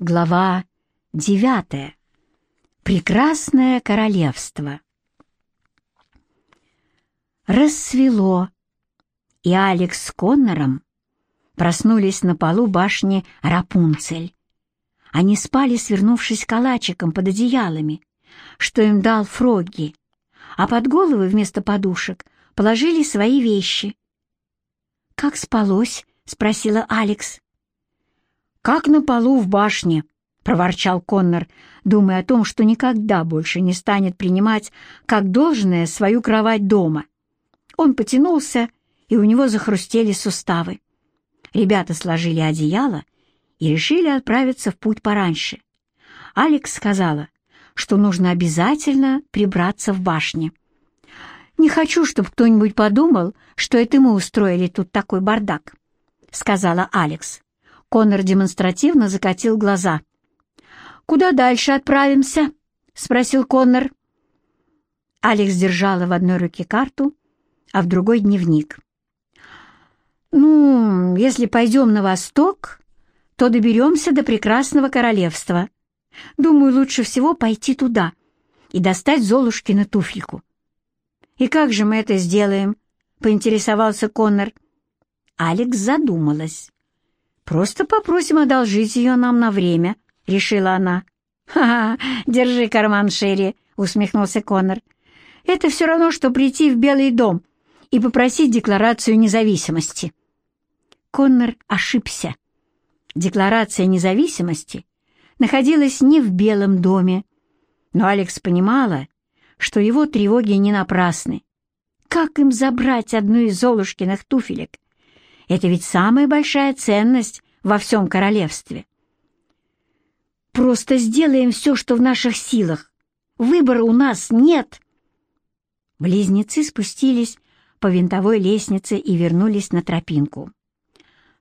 Глава девятая. Прекрасное королевство. Рассвело, и Алекс с Коннором проснулись на полу башни Рапунцель. Они спали, свернувшись калачиком под одеялами, что им дал Фрогги, а под головы вместо подушек положили свои вещи. «Как спалось?» — спросила Алекс. «Как на полу в башне», — проворчал Коннор, думая о том, что никогда больше не станет принимать как должное свою кровать дома. Он потянулся, и у него захрустели суставы. Ребята сложили одеяло и решили отправиться в путь пораньше. Алекс сказала, что нужно обязательно прибраться в башне. «Не хочу, чтобы кто-нибудь подумал, что это мы устроили тут такой бардак», — сказала Алекс. Коннор демонстративно закатил глаза. «Куда дальше отправимся?» — спросил Коннор. Алекс держала в одной руке карту, а в другой — дневник. «Ну, если пойдем на восток, то доберемся до прекрасного королевства. Думаю, лучше всего пойти туда и достать Золушкину туфельку». «И как же мы это сделаем?» — поинтересовался Коннор. Алекс задумалась. «Просто попросим одолжить ее нам на время», — решила она. «Ха-ха, держи карман Шерри», — усмехнулся Коннор. «Это все равно, что прийти в Белый дом и попросить декларацию независимости». Коннор ошибся. Декларация независимости находилась не в Белом доме, но Алекс понимала, что его тревоги не напрасны. Как им забрать одну из Золушкиных туфелек? Это ведь самая большая ценность во всем королевстве. Просто сделаем все, что в наших силах. Выбора у нас нет. Близнецы спустились по винтовой лестнице и вернулись на тропинку.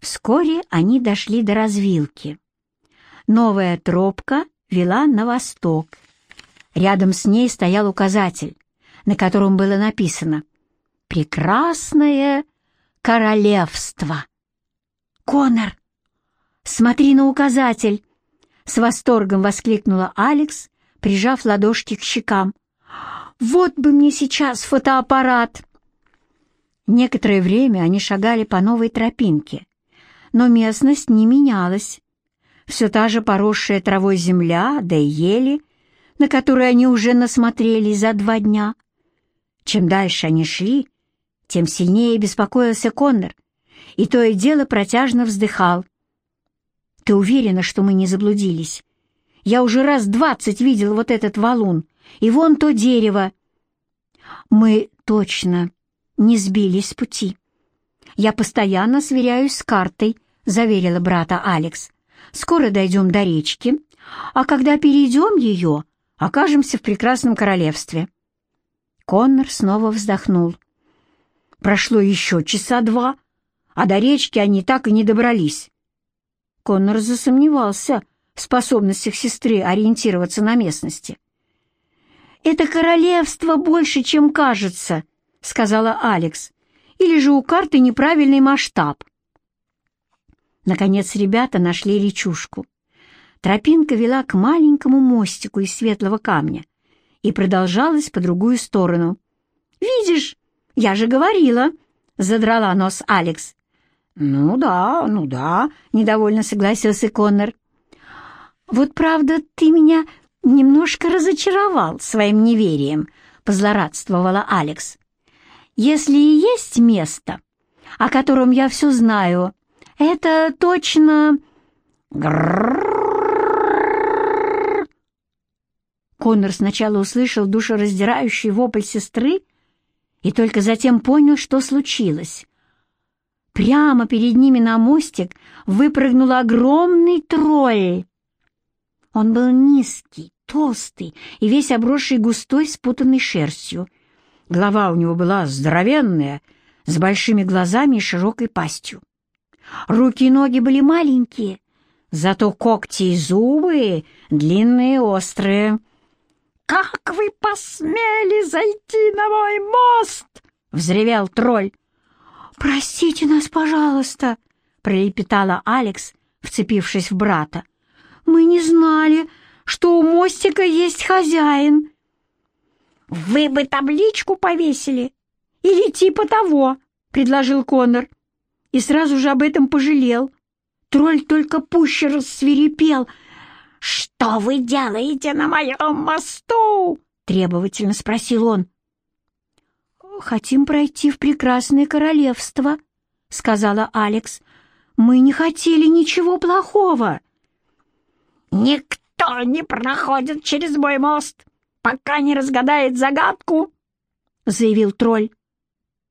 Вскоре они дошли до развилки. Новая тропка вела на восток. Рядом с ней стоял указатель, на котором было написано «Прекрасное королевство». «Конор, смотри на указатель!» С восторгом воскликнула Алекс, прижав ладошки к щекам. «Вот бы мне сейчас фотоаппарат!» Некоторое время они шагали по новой тропинке, но местность не менялась. Все та же поросшая травой земля, да и ели, на которые они уже насмотрелись за два дня. Чем дальше они шли, тем сильнее беспокоился Коннор, и то и дело протяжно вздыхал. «Ты уверена, что мы не заблудились? Я уже раз двадцать видел вот этот валун, и вон то дерево». «Мы точно не сбились с пути. Я постоянно сверяюсь с картой», — заверила брата Алекс. «Скоро дойдем до речки, а когда перейдем ее, окажемся в прекрасном королевстве». Коннор снова вздохнул. Прошло еще часа два, а до речки они так и не добрались. Коннор засомневался в способностях сестры ориентироваться на местности. «Это королевство больше, чем кажется», — сказала Алекс. «Или же у карты неправильный масштаб». Наконец ребята нашли речушку. Тропинка вела к маленькому мостику из светлого камня и продолжалась по другую сторону. «Видишь, я же говорила!» — задрала нос Алекс. «Ну да, ну да», — недовольно согласился Коннор. «Вот правда, ты меня немножко разочаровал своим неверием», — позлорадствовала Алекс. «Если и есть место, о котором я все знаю, это точно...» Коннор сначала услышал душераздирающий вопль сестры и только затем понял, что случилось. Прямо перед ними на мостик выпрыгнул огромный тролль. Он был низкий, толстый и весь обросший густой спутанной шерстью. Голова у него была здоровенная, с большими глазами и широкой пастью. Руки и ноги были маленькие, зато когти и зубы длинные и острые. «Как вы посмели зайти на мой мост?» — взревел тролль. «Простите нас, пожалуйста», — пролепетала Алекс, вцепившись в брата. «Мы не знали, что у мостика есть хозяин». «Вы бы табличку повесили или типа того», — предложил Конор. И сразу же об этом пожалел. Тролль только пуще рассверепел. «Что вы делаете на моем мосту?» — требовательно спросил он. «Хотим пройти в прекрасное королевство», — сказала Алекс. «Мы не хотели ничего плохого». «Никто не проходит через мой мост, пока не разгадает загадку», — заявил тролль.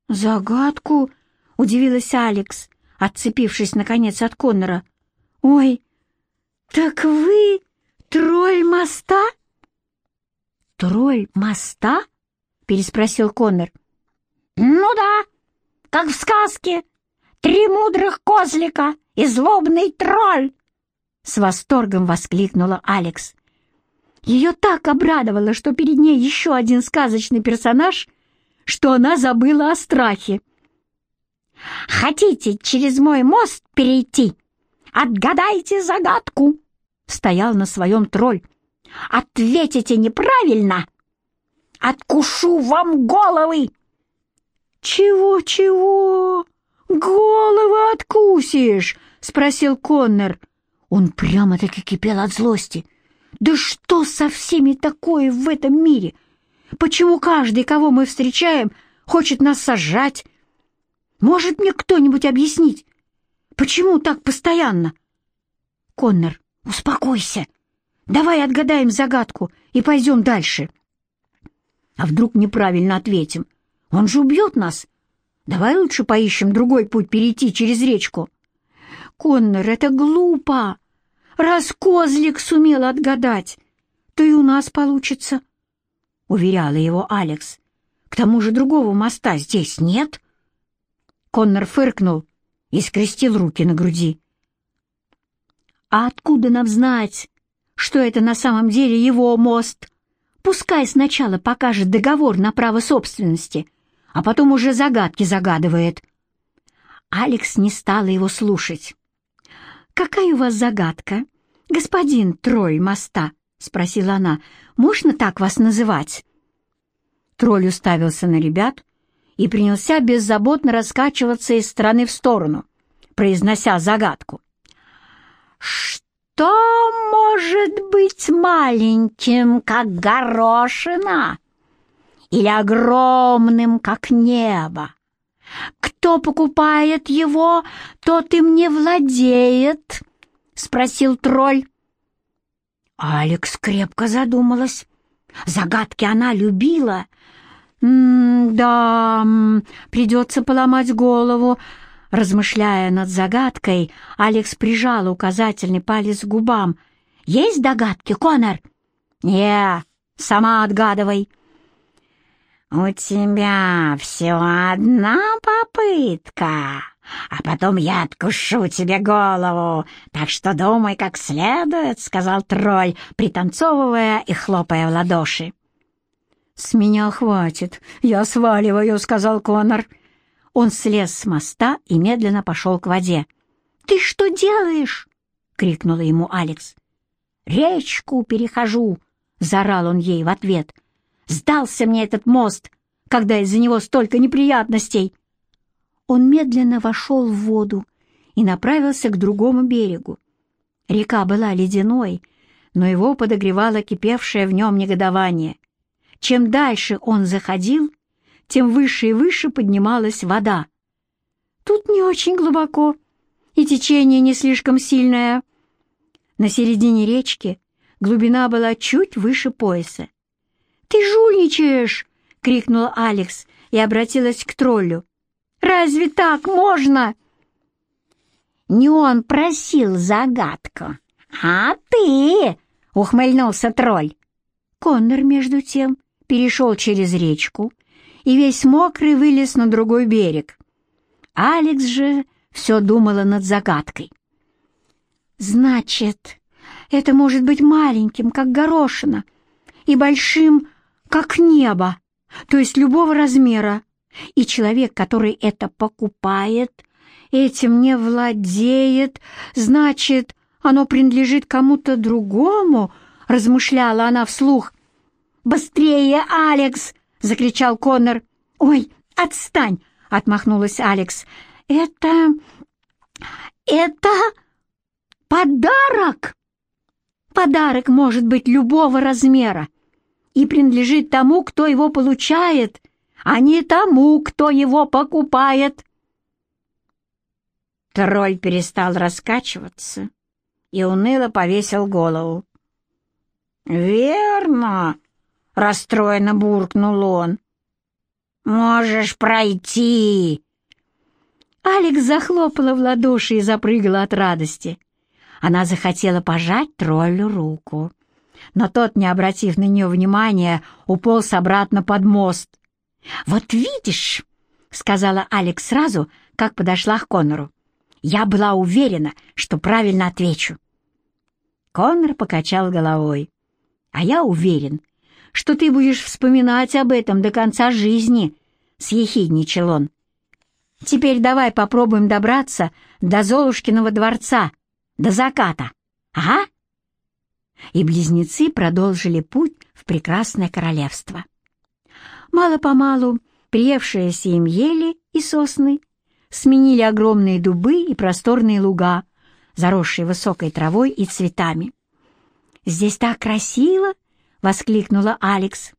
«Загадку?» — удивилась Алекс, отцепившись, наконец, от Коннора. «Ой, так вы тролль моста?» «Тролль моста?» — переспросил Коннор. «Ну да, как в сказке. Три мудрых козлика и злобный тролль!» С восторгом воскликнула Алекс. Ее так обрадовало, что перед ней еще один сказочный персонаж, что она забыла о страхе. «Хотите через мой мост перейти? Отгадайте загадку!» Стоял на своем тролль. «Ответите неправильно! Откушу вам головы!» «Чего-чего? Головы откусишь?» — спросил Коннор. Он прямо-таки кипел от злости. «Да что со всеми такое в этом мире? Почему каждый, кого мы встречаем, хочет нас сажать? Может мне кто-нибудь объяснить, почему так постоянно?» «Коннор, успокойся. Давай отгадаем загадку и пойдем дальше». «А вдруг неправильно ответим? Он же убьет нас. Давай лучше поищем другой путь перейти через речку. Коннор, это глупо. Раз козлик сумел отгадать, то и у нас получится, — уверяла его Алекс. К тому же другого моста здесь нет. Коннор фыркнул и скрестил руки на груди. А откуда нам знать, что это на самом деле его мост? Пускай сначала покажет договор на право собственности, а потом уже загадки загадывает. Алекс не стала его слушать. «Какая у вас загадка, господин Тролль моста?» — спросила она. «Можно так вас называть?» Тролль уставился на ребят и принялся беззаботно раскачиваться из стороны в сторону, произнося загадку. «Что может быть маленьким, как горошина?» или огромным, как небо. Кто покупает его, тот им не владеет, — спросил тролль. Алекс крепко задумалась. Загадки она любила. Да, придется поломать голову. Размышляя над загадкой, Алекс прижал указательный палец к губам. «Есть догадки, Конор?» «Не, сама отгадывай». «У тебя всего одна попытка, а потом я откушу тебе голову, так что думай как следует», — сказал тролль, пританцовывая и хлопая в ладоши. «С меня хватит, я сваливаю», — сказал Конор. Он слез с моста и медленно пошел к воде. «Ты что делаешь?» — крикнула ему Алекс. «Речку перехожу», — заорал он ей в ответ. Сдался мне этот мост, когда из-за него столько неприятностей!» Он медленно вошел в воду и направился к другому берегу. Река была ледяной, но его подогревало кипевшее в нем негодование. Чем дальше он заходил, тем выше и выше поднималась вода. Тут не очень глубоко, и течение не слишком сильное. На середине речки глубина была чуть выше пояса. «Ты жульничаешь!» — крикнула Алекс и обратилась к троллю. «Разве так можно?» «Не он просил загадку, а ты!» — ухмыльнулся тролль. Коннор, между тем, перешел через речку и весь мокрый вылез на другой берег. Алекс же все думала над загадкой. «Значит, это может быть маленьким, как горошина, и большим, как небо, то есть любого размера, и человек, который это покупает, этим не владеет, значит, Оно принадлежит кому-то другому, размышляла она вслух. «Быстрее, Алекс!» — закричал Коннор. «Ой, отстань!» — отмахнулась Алекс. «Это... это подарок!» «Подарок может быть любого размера и принадлежит тому, кто его получает, а не тому, кто его покупает». Тролль перестал раскачиваться и уныло повесил голову. «Верно!» — расстроенно буркнул он. «Можешь пройти!» Алекс захлопала в ладоши и запрыгала от радости. Она захотела пожать троллю руку. Но тот, не обратив на нее внимания, уполз обратно под мост. «Вот видишь!» — сказала Алекс сразу, как подошла к Конору. «Я была уверена, что правильно отвечу». Конор покачал головой. «А я уверен, что ты будешь вспоминать об этом до конца жизни», — съехидничал он. «Теперь давай попробуем добраться до Золушкиного дворца, до заката, ага?» И близнецы продолжили путь в прекрасное королевство. Мало-помалу приевшиеся им ели и сосны сменили огромные дубы и просторные луга, заросшие высокой травой и цветами. «Здесь так красиво!» — воскликнула Алекс.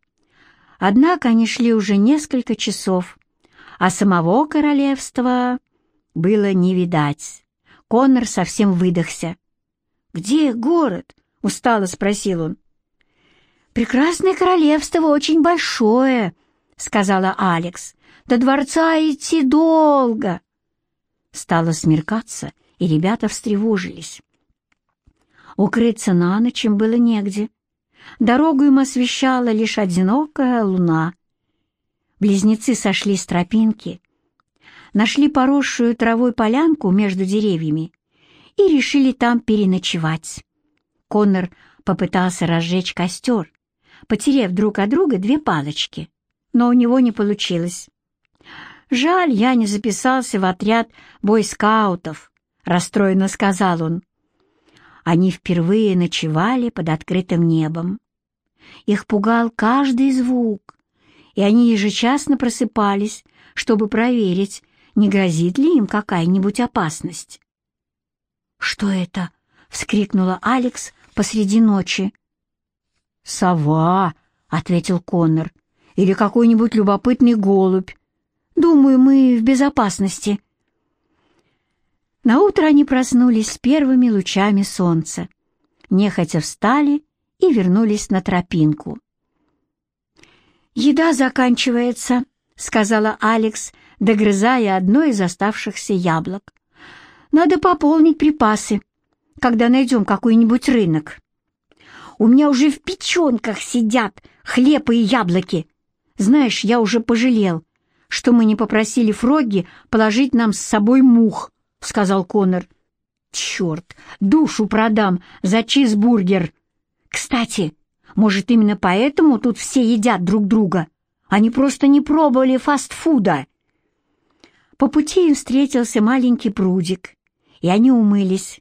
Однако они шли уже несколько часов, а самого королевства было не видать. Коннор совсем выдохся. «Где город?» — устало спросил он. «Прекрасное королевство очень большое», — сказала Алекс. «До дворца идти долго». Стало смеркаться, и ребята встревожились. Укрыться на ночь им было негде. Дорогу им освещала лишь одинокая луна. Близнецы сошли с тропинки, нашли поросшую травой полянку между деревьями и решили там переночевать. Коннор попытался разжечь костер, потерев друг от друга две палочки, но у него не получилось. «Жаль, я не записался в отряд бойскаутов», — расстроенно сказал он. Они впервые ночевали под открытым небом. Их пугал каждый звук, и они ежечасно просыпались, чтобы проверить, не грозит ли им какая-нибудь опасность. «Что это?» — вскрикнула Алекс посреди ночи. «Сова!» — ответил Коннор. «Или какой-нибудь любопытный голубь. Думаю, мы в безопасности». Наутро они проснулись с первыми лучами солнца, нехотя встали и вернулись на тропинку. «Еда заканчивается», — сказала Алекс, догрызая одно из оставшихся яблок. «Надо пополнить припасы, когда найдем какой-нибудь рынок. У меня уже в печенках сидят хлеб и яблоки. Знаешь, я уже пожалел, что мы не попросили Фрогги положить нам с собой мух сказал Конор. «Черт, душу продам за чизбургер! Кстати, может, именно поэтому тут все едят друг друга? Они просто не пробовали фастфуда!» По пути им встретился маленький прудик, и они умылись.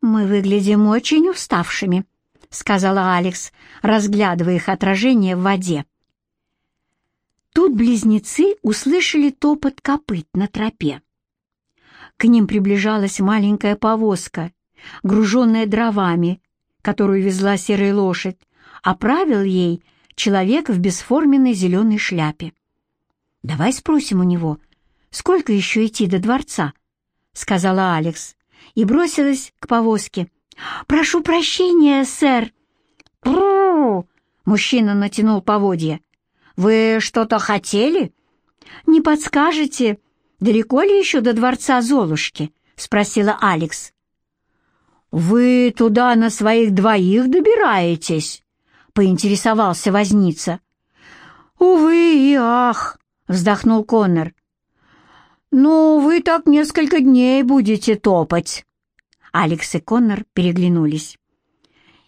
«Мы выглядим очень уставшими», — сказала Алекс, разглядывая их отражение в воде. Тут близнецы услышали топот копыт на тропе. К ним приближалась маленькая повозка, груженная дровами, которую везла серая лошадь, а правил ей человек в бесформенной зеленой шляпе. «Давай спросим у него, сколько еще идти до дворца?» — сказала Алекс и бросилась к повозке. «Прошу прощения, сэр!» «Пру!» — мужчина натянул поводья. «Вы что-то хотели?» «Не подскажете?» Далеко ли еще до дворца Золушки?» — спросила Алекс. «Вы туда на своих двоих добираетесь?» — поинтересовался возница. «Увы и ах!» — вздохнул Коннор. «Ну, вы так несколько дней будете топать». Алекс и Коннор переглянулись.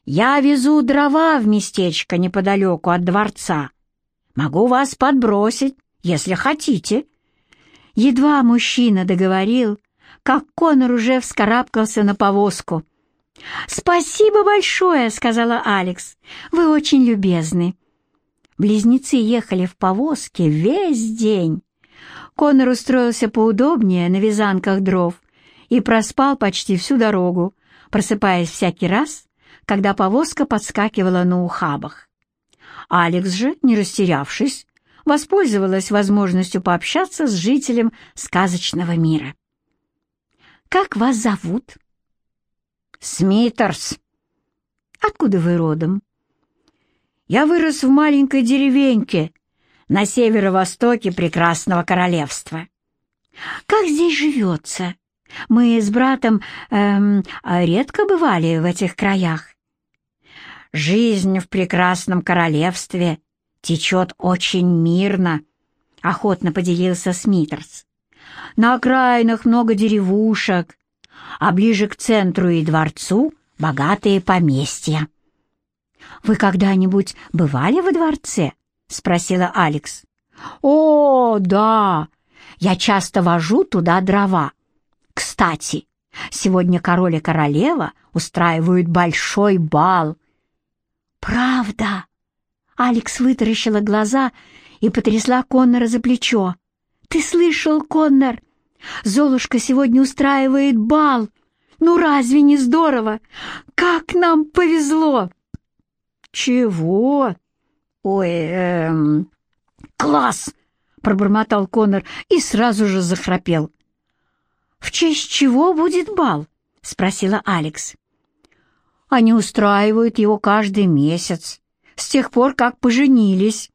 «Я везу дрова в местечко неподалеку от дворца. Могу вас подбросить, если хотите». Едва мужчина договорил, как Конор уже вскарабкался на повозку. «Спасибо большое», — сказала Алекс. «Вы очень любезны». Близнецы ехали в повозке весь день. Конор устроился поудобнее на вязанках дров и проспал почти всю дорогу, просыпаясь всякий раз, когда повозка подскакивала на ухабах. Алекс же, не растерявшись, воспользовалась возможностью пообщаться с жителем сказочного мира. «Как вас зовут?» «Смитерс». «Откуда вы родом?» «Я вырос в маленькой деревеньке на северо-востоке прекрасного королевства». «Как здесь живется? Мы с братом эм, редко бывали в этих краях». «Жизнь в прекрасном королевстве течет очень мирно», — охотно поделился Смитерс. «На окраинах много деревушек, а ближе к центру и дворцу богатые поместья». «Вы когда-нибудь бывали во дворце?» — спросила Алекс. «О, да! Я часто вожу туда дрова. Кстати, сегодня король и королева устраивают большой бал». «Правда?» Алекс вытаращила глаза и потрясла Коннора за плечо. «Ты слышал, Коннор? Золушка сегодня устраивает бал. Ну разве не здорово? Как нам повезло!» «Чего?» «Ой, эм... Класс!» — пробормотал Коннор и сразу же захрапел. «В честь чего будет бал?» — спросила Алекс. «Они устраивают его каждый месяц с тех пор, как поженились.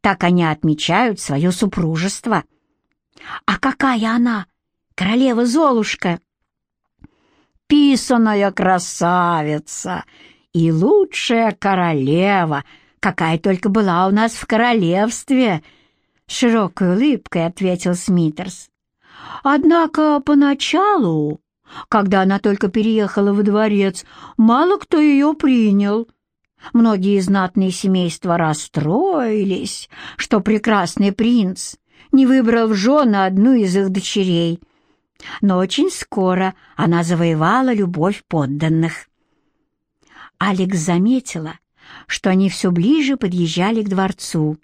Так они отмечают свое супружество. А какая она, королева Золушка? Писаная красавица и лучшая королева, какая только была у нас в королевстве, широкой улыбкой ответил Смитерс. Однако поначалу, когда она только переехала во дворец, мало кто ее принял — Многие знатные семейства расстроились, что прекрасный принц не выбрал в жены одну из их дочерей. Но очень скоро она завоевала любовь подданных. Алекс заметила, что они все ближе подъезжали к дворцу.